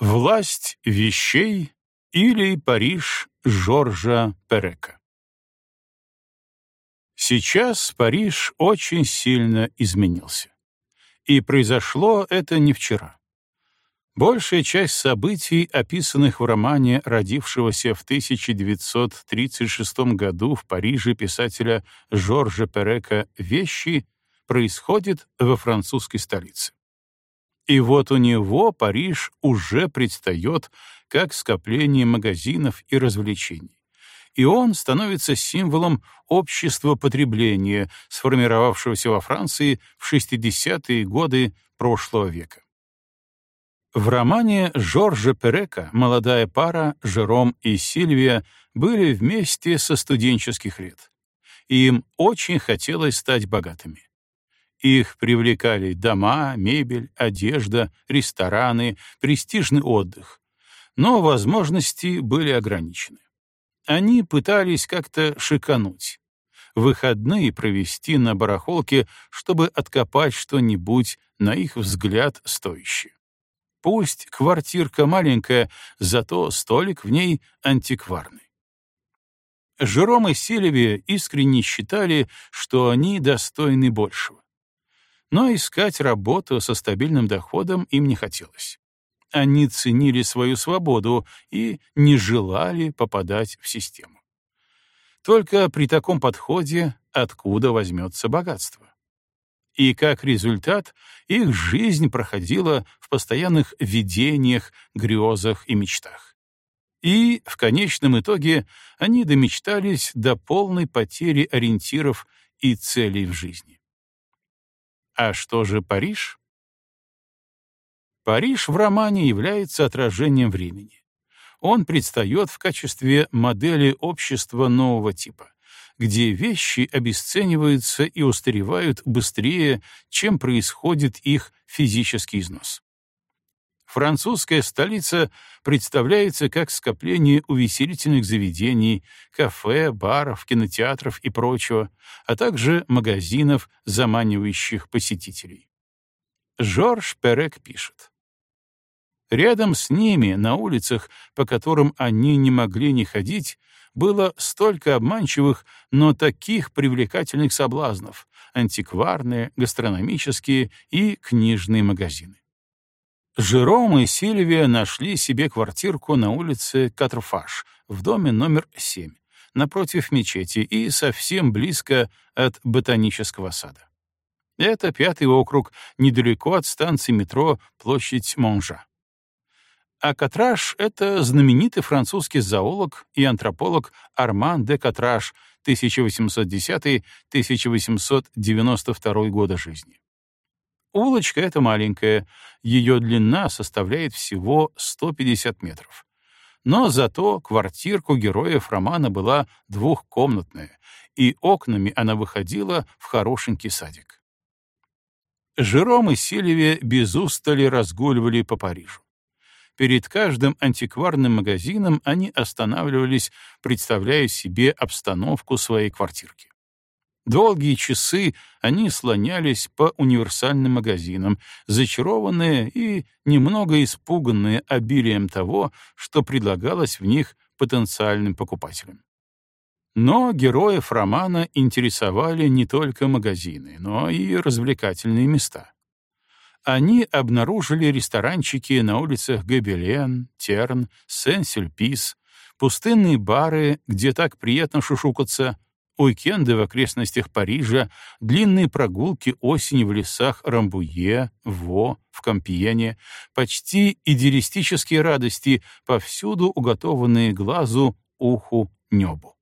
Власть вещей или Париж Жоржа Перека. Сейчас Париж очень сильно изменился. И произошло это не вчера. Большая часть событий, описанных в романе родившегося в 1936 году в Париже писателя Жоржа Перека «Вещи», происходит во французской столице. И вот у него Париж уже предстает как скопление магазинов и развлечений. И он становится символом общества потребления, сформировавшегося во Франции в 60-е годы прошлого века. В романе Жоржа Перека молодая пара Жером и Сильвия были вместе со студенческих лет. Им очень хотелось стать богатыми. Их привлекали дома, мебель, одежда, рестораны, престижный отдых. Но возможности были ограничены. Они пытались как-то шикануть. Выходные провести на барахолке, чтобы откопать что-нибудь, на их взгляд, стоящее. Пусть квартирка маленькая, зато столик в ней антикварный. Жером и Сильвия искренне считали, что они достойны большего но искать работу со стабильным доходом им не хотелось. Они ценили свою свободу и не желали попадать в систему. Только при таком подходе откуда возьмется богатство? И как результат, их жизнь проходила в постоянных видениях, грезах и мечтах. И, в конечном итоге, они домечтались до полной потери ориентиров и целей в жизни. А что же Париж? Париж в романе является отражением времени. Он предстает в качестве модели общества нового типа, где вещи обесцениваются и устаревают быстрее, чем происходит их физический износ. Французская столица представляется как скопление увеселительных заведений, кафе, баров, кинотеатров и прочего, а также магазинов, заманивающих посетителей. Жорж Перек пишет. Рядом с ними, на улицах, по которым они не могли не ходить, было столько обманчивых, но таких привлекательных соблазнов — антикварные, гастрономические и книжные магазины. Жером и Сильвия нашли себе квартирку на улице Катрфаш в доме номер 7, напротив мечети и совсем близко от ботанического сада. Это пятый округ, недалеко от станции метро площадь Монжа. А Катраш — это знаменитый французский зоолог и антрополог Арман де Катраш 1810-1892 года жизни. Улочка эта маленькая, ее длина составляет всего 150 метров. Но зато квартирку героев романа была двухкомнатная, и окнами она выходила в хорошенький садик. Жером и Сильвия без устали разгуливали по Парижу. Перед каждым антикварным магазином они останавливались, представляя себе обстановку своей квартирки. Долгие часы они слонялись по универсальным магазинам, зачарованные и немного испуганные обилием того, что предлагалось в них потенциальным покупателям. Но героев романа интересовали не только магазины, но и развлекательные места. Они обнаружили ресторанчики на улицах Гобелен, Терн, Сен-Сюльпис, пустынные бары, где так приятно шушукаться, уикенды в окрестностях Парижа, длинные прогулки осенью в лесах Рамбуе, Во, в Кампьене, почти идеалистические радости, повсюду уготованные глазу, уху, небу.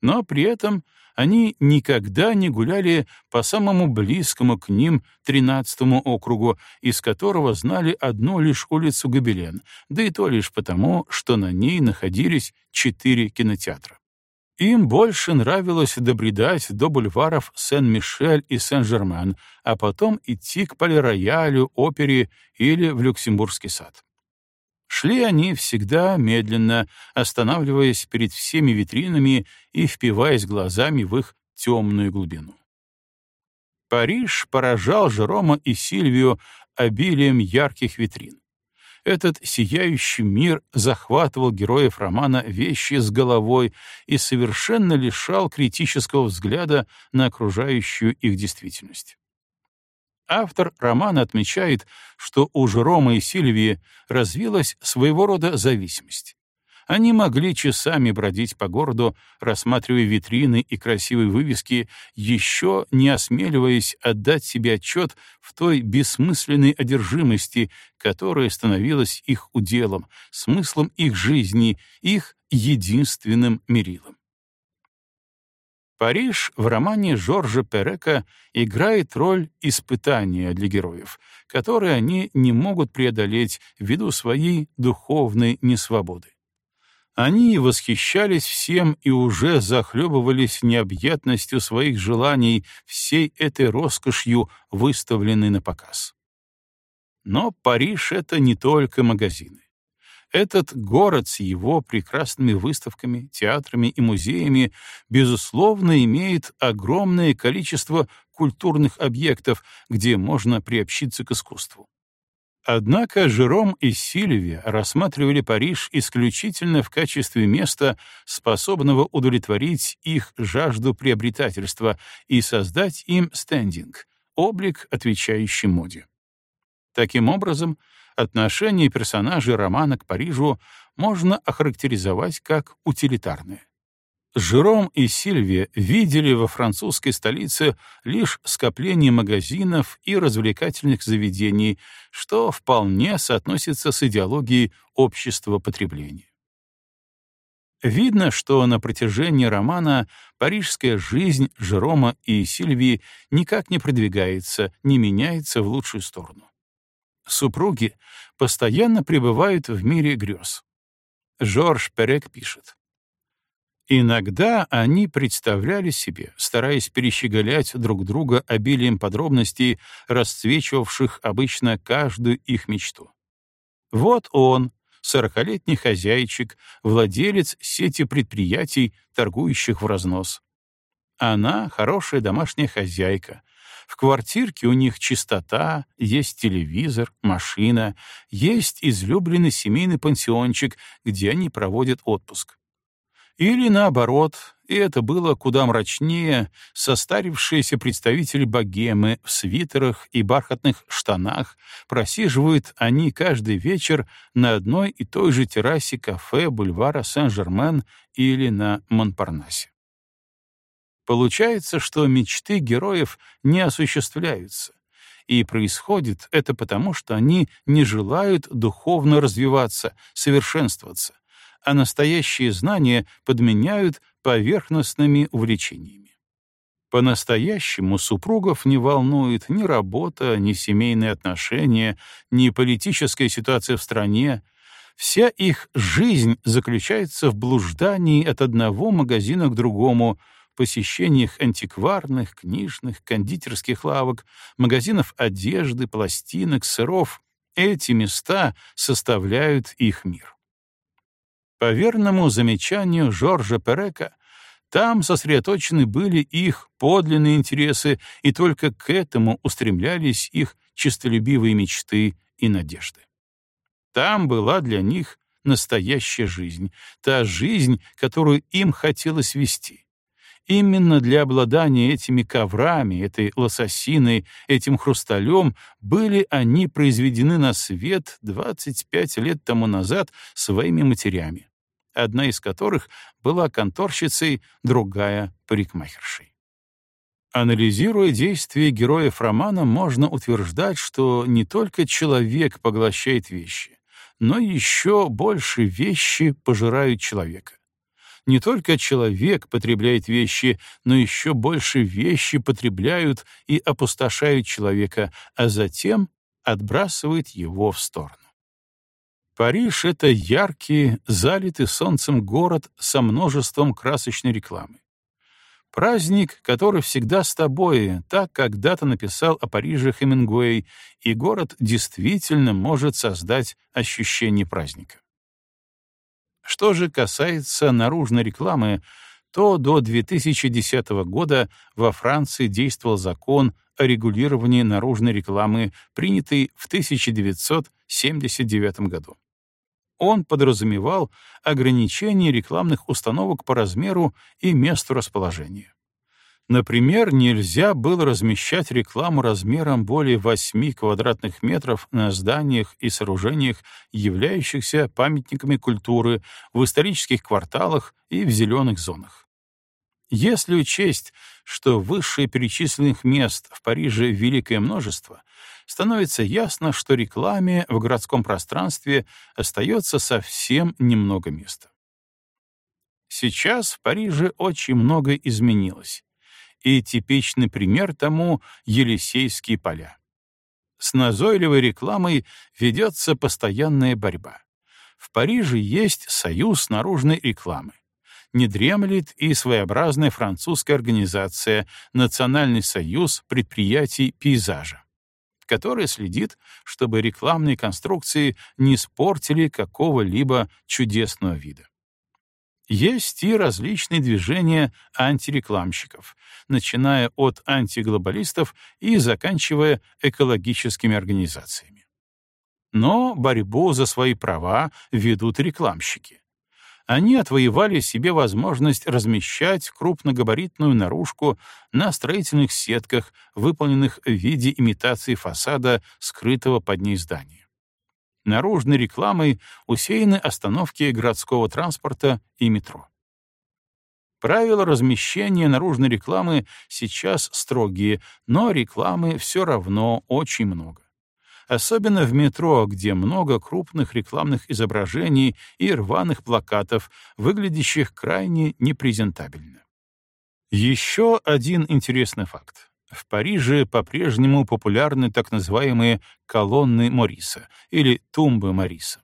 Но при этом они никогда не гуляли по самому близкому к ним тринадцатому округу, из которого знали одну лишь улицу Гобелен, да и то лишь потому, что на ней находились четыре кинотеатра. Им больше нравилось добредать до бульваров Сен-Мишель и Сен-Жермен, а потом идти к полироялю, опере или в Люксембургский сад. Шли они всегда медленно, останавливаясь перед всеми витринами и впиваясь глазами в их темную глубину. Париж поражал Жерома и Сильвию обилием ярких витрин. Этот сияющий мир захватывал героев романа вещи с головой и совершенно лишал критического взгляда на окружающую их действительность. Автор романа отмечает, что у Жерома и Сильвии развилась своего рода зависимость. Они могли часами бродить по городу, рассматривая витрины и красивые вывески, еще не осмеливаясь отдать себе отчет в той бессмысленной одержимости, которая становилась их уделом, смыслом их жизни, их единственным мерилом. Париж в романе Жоржа Перека играет роль испытания для героев, которые они не могут преодолеть ввиду своей духовной несвободы. Они восхищались всем и уже захлебывались необъятностью своих желаний всей этой роскошью, выставленной на показ. Но Париж — это не только магазины. Этот город с его прекрасными выставками, театрами и музеями, безусловно, имеет огромное количество культурных объектов, где можно приобщиться к искусству. Однако Жером и Сильвия рассматривали Париж исключительно в качестве места, способного удовлетворить их жажду приобретательства и создать им стендинг, облик, отвечающий моде. Таким образом, отношение персонажей романа к Парижу можно охарактеризовать как утилитарное. Жером и Сильвия видели во французской столице лишь скопление магазинов и развлекательных заведений, что вполне соотносится с идеологией общества потребления. Видно, что на протяжении романа парижская жизнь Жерома и Сильвии никак не продвигается, не меняется в лучшую сторону. Супруги постоянно пребывают в мире грез. Жорж Перек пишет. Иногда они представляли себе, стараясь перещеголять друг друга обилием подробностей, расцвечивавших обычно каждую их мечту. Вот он, сорокалетний хозяйчик, владелец сети предприятий, торгующих в разнос. Она — хорошая домашняя хозяйка. В квартирке у них чистота, есть телевизор, машина, есть излюбленный семейный пансиончик, где они проводят отпуск. Или наоборот, и это было куда мрачнее, состарившиеся представители богемы в свитерах и бархатных штанах просиживают они каждый вечер на одной и той же террасе кафе бульвара Сен-Жермен или на Монпарнасе. Получается, что мечты героев не осуществляются, и происходит это потому, что они не желают духовно развиваться, совершенствоваться, а настоящие знания подменяют поверхностными увлечениями. По-настоящему супругов не волнует ни работа, ни семейные отношения, ни политическая ситуация в стране. Вся их жизнь заключается в блуждании от одного магазина к другому, посещениях антикварных, книжных, кондитерских лавок, магазинов одежды, пластинок, сыров. Эти места составляют их мир. По верному замечанию Жоржа Перека, там сосредоточены были их подлинные интересы, и только к этому устремлялись их честолюбивые мечты и надежды. Там была для них настоящая жизнь, та жизнь, которую им хотелось вести. Именно для обладания этими коврами, этой лососиной, этим хрусталем были они произведены на свет 25 лет тому назад своими матерями одна из которых была конторщицей, другая — парикмахершей. Анализируя действия героев романа, можно утверждать, что не только человек поглощает вещи, но еще больше вещи пожирают человека. Не только человек потребляет вещи, но еще больше вещи потребляют и опустошают человека, а затем отбрасывают его в сторону. Париж — это яркий, залитый солнцем город со множеством красочной рекламы. Праздник, который всегда с тобой, так когда-то написал о Париже Хемингуэй, и город действительно может создать ощущение праздника. Что же касается наружной рекламы, то до 2010 года во Франции действовал закон о регулировании наружной рекламы, принятый в 1979 году. Он подразумевал ограничение рекламных установок по размеру и месту расположения. Например, нельзя было размещать рекламу размером более 8 квадратных метров на зданиях и сооружениях, являющихся памятниками культуры, в исторических кварталах и в зеленых зонах. Если учесть, что высшие перечисленных мест в Париже великое множество, становится ясно, что рекламе в городском пространстве остается совсем немного места. Сейчас в Париже очень много изменилось, и типичный пример тому — Елисейские поля. С назойливой рекламой ведется постоянная борьба. В Париже есть союз наружной рекламы не дремлет и своеобразная французская организация Национальный союз предприятий пейзажа, которая следит, чтобы рекламные конструкции не испортили какого-либо чудесного вида. Есть и различные движения антирекламщиков, начиная от антиглобалистов и заканчивая экологическими организациями. Но борьбу за свои права ведут рекламщики они отвоевали себе возможность размещать крупногабаритную наружку на строительных сетках, выполненных в виде имитации фасада, скрытого под ней здания. Наружной рекламой усеяны остановки городского транспорта и метро. Правила размещения наружной рекламы сейчас строгие, но рекламы все равно очень много особенно в метро, где много крупных рекламных изображений и рваных плакатов, выглядящих крайне непрезентабельно. Еще один интересный факт. В Париже по-прежнему популярны так называемые колонны Мориса или тумбы Мориса.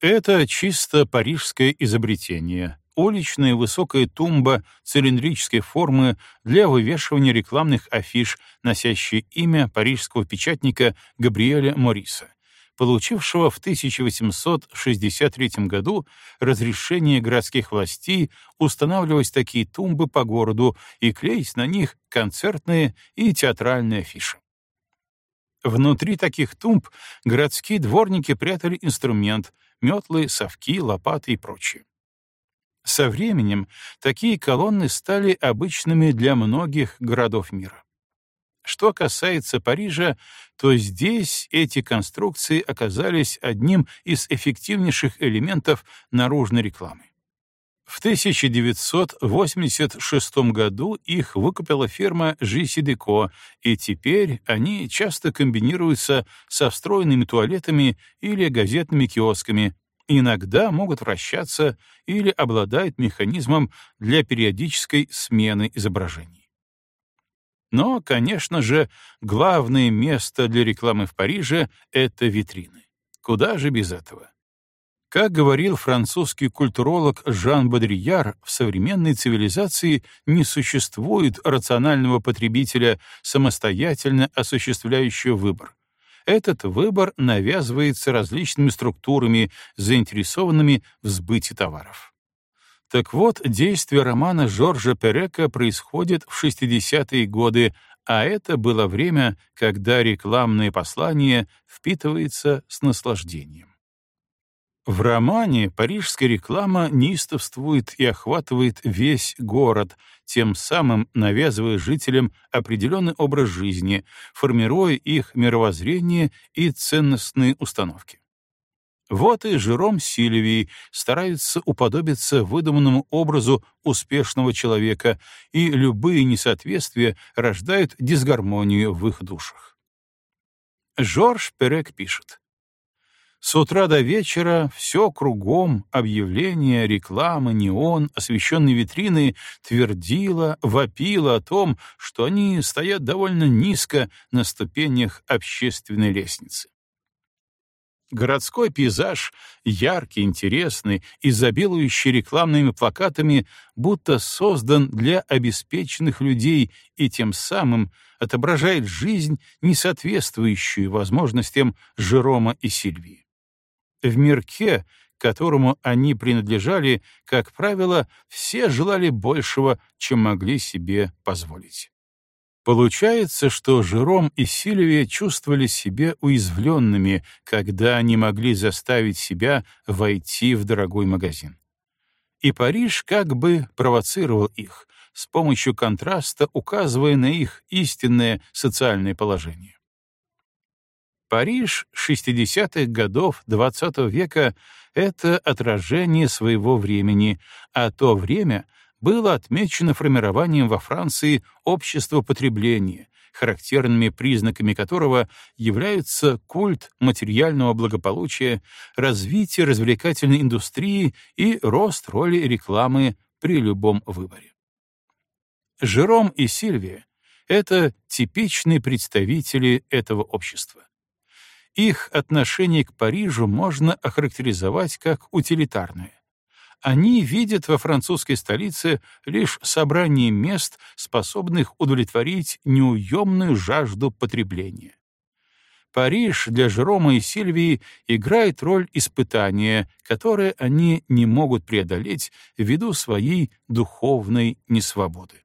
Это чисто парижское изобретение, уличная высокая тумба цилиндрической формы для вывешивания рекламных афиш, носящие имя парижского печатника Габриэля Мориса, получившего в 1863 году разрешение городских властей устанавливать такие тумбы по городу и клеить на них концертные и театральные афиши. Внутри таких тумб городские дворники прятали инструмент — метлы, совки, лопаты и прочее. Со временем такие колонны стали обычными для многих городов мира. Что касается Парижа, то здесь эти конструкции оказались одним из эффективнейших элементов наружной рекламы. В 1986 году их выкупила фирма Жиси и теперь они часто комбинируются со встроенными туалетами или газетными киосками, иногда могут вращаться или обладают механизмом для периодической смены изображений. Но, конечно же, главное место для рекламы в Париже — это витрины. Куда же без этого? Как говорил французский культуролог Жан Бодрияр, в современной цивилизации не существует рационального потребителя, самостоятельно осуществляющего выбор этот выбор навязывается различными структурами, заинтересованными в сбыте товаров. Так вот, действие романа Жоржа Перека происходит в 60-е годы, а это было время, когда рекламное послание впитывается с наслаждением. В романе парижская реклама неистовствует и охватывает весь город, тем самым навязывая жителям определенный образ жизни, формируя их мировоззрение и ценностные установки. Вот и Жером Сильвий старается уподобиться выдуманному образу успешного человека, и любые несоответствия рождают дисгармонию в их душах. Жорж Перек пишет, с утра до вечера все кругом, объявления, реклама, неон, освещенные витрины, твердило, вопило о том, что они стоят довольно низко на ступенях общественной лестницы. Городской пейзаж, яркий, интересный, изобилующий рекламными плакатами, будто создан для обеспеченных людей и тем самым отображает жизнь, не соответствующую возможностям Жерома и Сильвии. В мирке, которому они принадлежали, как правило, все желали большего, чем могли себе позволить. Получается, что Жером и Сильвия чувствовали себя уязвленными, когда не могли заставить себя войти в дорогой магазин. И Париж как бы провоцировал их, с помощью контраста указывая на их истинное социальное положение. Париж 60-х годов XX -го века — это отражение своего времени, а то время было отмечено формированием во Франции общества потребления, характерными признаками которого являются культ материального благополучия, развитие развлекательной индустрии и рост роли рекламы при любом выборе. Жером и Сильвия — это типичные представители этого общества. Их отношение к Парижу можно охарактеризовать как утилитарное. Они видят во французской столице лишь собрание мест, способных удовлетворить неуемную жажду потребления. Париж для Жерома и Сильвии играет роль испытания, которое они не могут преодолеть ввиду своей духовной несвободы.